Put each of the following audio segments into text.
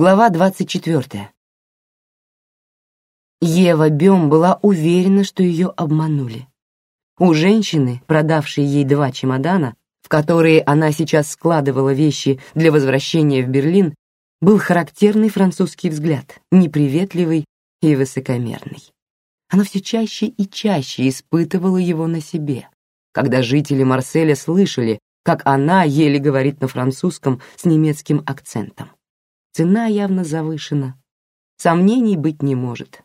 Глава 24. Ева Бем была уверена, что ее обманули. У женщины, продавшей ей два чемодана, в которые она сейчас складывала вещи для возвращения в Берлин, был характерный французский взгляд, неприветливый и высокомерный. Она все чаще и чаще испытывала его на себе, когда жители Марселя слышали, как она еле говорит на французском с немецким акцентом. Цена явно завышена. Сомнений быть не может.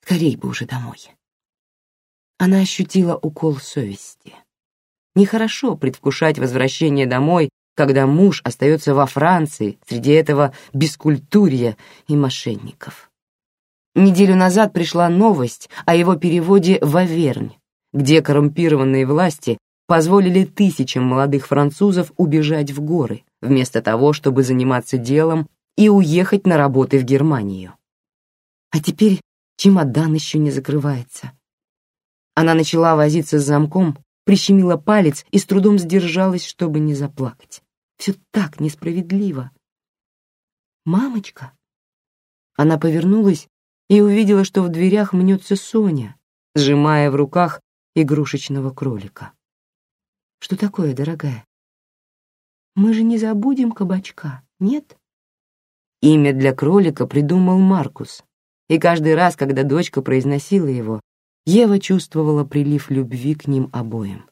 Скорей бы уже домой. Она ощутила укол совести. Нехорошо предвкушать возвращение домой, когда муж остается во Франции среди этого бескультурья и мошенников. Неделю назад пришла новость о его переводе в Авернь, где коррумпированные власти позволили тысячам молодых французов убежать в горы, вместо того, чтобы заниматься делом и уехать на работы в Германию. А теперь чемодан еще не закрывается. Она начала возиться с замком, прищемила палец и с трудом сдержалась, чтобы не заплакать. Все так несправедливо. «Мамочка!» Она повернулась и увидела, что в дверях мнется Соня, сжимая в руках игрушечного кролика. «Что такое, дорогая?» Мы же не забудем кабачка, нет? Имя для кролика придумал Маркус, и каждый раз, когда дочка произносила его, Ева чувствовала прилив любви к ним обоим.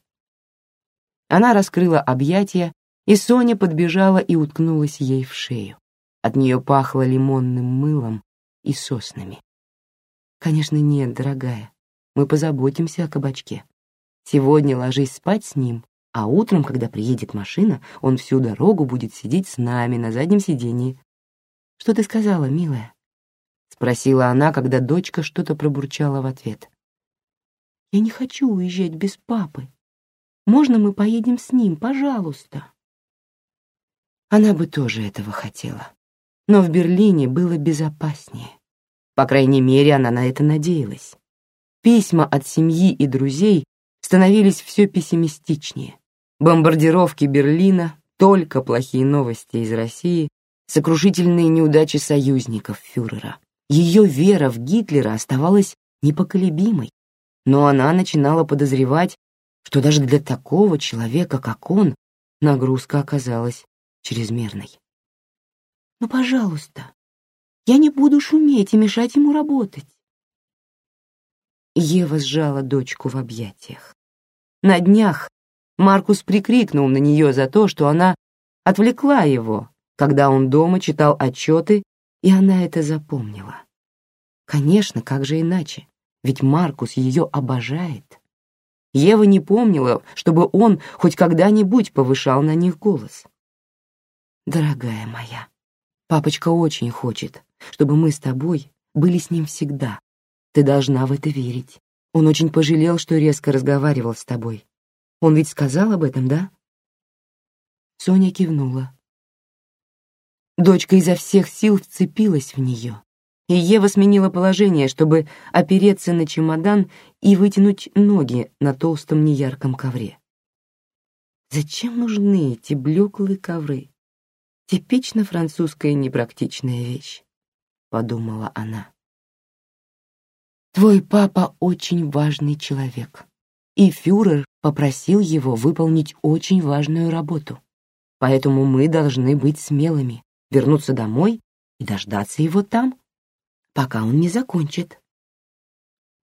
Она раскрыла объятия, и Соня подбежала и уткнулась ей в шею. От нее пахло лимонным мылом и соснами. «Конечно, нет, дорогая. Мы позаботимся о кабачке. Сегодня ложись спать с ним, а утром, когда приедет машина, он всю дорогу будет сидеть с нами на заднем сидении. Что ты сказала, милая? спросила она, когда дочка что-то пробурчала в ответ. Я не хочу уезжать без папы. Можно мы поедем с ним, пожалуйста? Она бы тоже этого хотела. Но в Берлине было безопаснее. По крайней мере, она на это надеялась. Письма от семьи и друзей становились все пессимистичнее. Бомбардировки Берлина, только плохие новости из России, сокрушительные неудачи союзников фюрера. Ее вера в Гитлера оставалась непоколебимой, но она начинала подозревать, что даже для такого человека, как он, нагрузка оказалась чрезмерной. «Ну, пожалуйста, я не буду шуметь и мешать ему работать». Ева сжала дочку в объятиях. На днях Маркус прикрикнул на нее за то, что она отвлекла его, когда он дома читал отчеты, и она это запомнила. Конечно, как же иначе? Ведь Маркус ее обожает. Ева не помнила, чтобы он хоть когда-нибудь повышал на них голос. «Дорогая моя, папочка очень хочет, чтобы мы с тобой были с ним всегда. Ты должна в это верить. Он очень пожалел, что резко разговаривал с тобой. Он ведь сказал об этом, да? Соня кивнула. Дочка изо всех сил вцепилась в нее, и Ева сменила положение, чтобы опереться на чемодан и вытянуть ноги на толстом неярком ковре. Зачем нужны эти блеклые ковры? Типично французская непрактичная вещь, подумала она. Твой папа очень важный человек, и фюрер попросил его выполнить очень важную работу. Поэтому мы должны быть смелыми, вернуться домой и дождаться его там, пока он не закончит.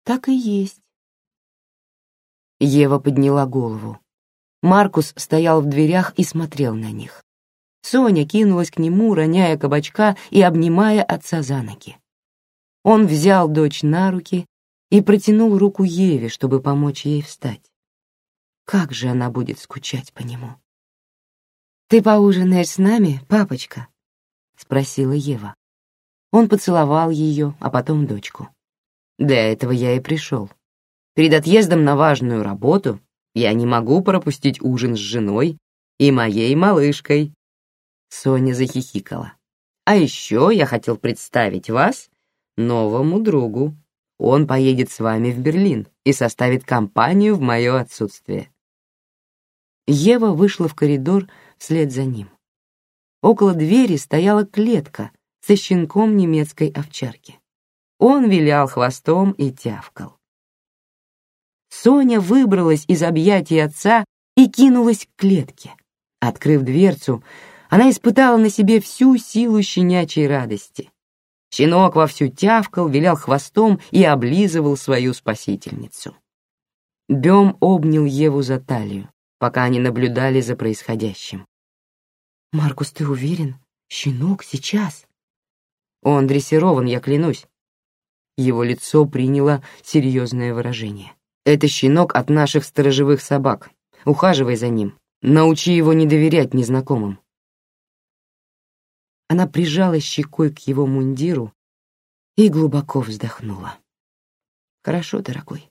Так и есть. Ева подняла голову. Маркус стоял в дверях и смотрел на них. Соня кинулась к нему, роняя кабачка и обнимая отца за ноги. Он взял дочь на руки и протянул руку Еве, чтобы помочь ей встать. Как же она будет скучать по нему. «Ты поужинаешь с нами, папочка?» — спросила Ева. Он поцеловал ее, а потом дочку. Для этого я и пришел. Перед отъездом на важную работу я не могу пропустить ужин с женой и моей малышкой. Соня захихикала. А еще я хотел представить вас новому другу. Он поедет с вами в Берлин и составит компанию в мое отсутствие. Ева вышла в коридор вслед за ним. Около двери стояла клетка, со щенком немецкой овчарки. Он вилял хвостом и тявкал. Соня выбралась из объятий отца и кинулась к клетке. Открыв дверцу, она испытала на себе всю силу щенячьей радости. Щенок вовсю тявкал, вилял хвостом и облизывал свою спасительницу. Бем обнял Еву за талию, пока они наблюдали за происходящим. «Маркус, ты уверен? Щенок сейчас?» «Он дрессирован, я клянусь». Его лицо приняло серьезное выражение. «Это щенок от наших сторожевых собак. Ухаживай за ним. Научи его не доверять незнакомым». Она прижала щекой к его мундиру и глубоко вздохнула. «Хорошо, дорогой.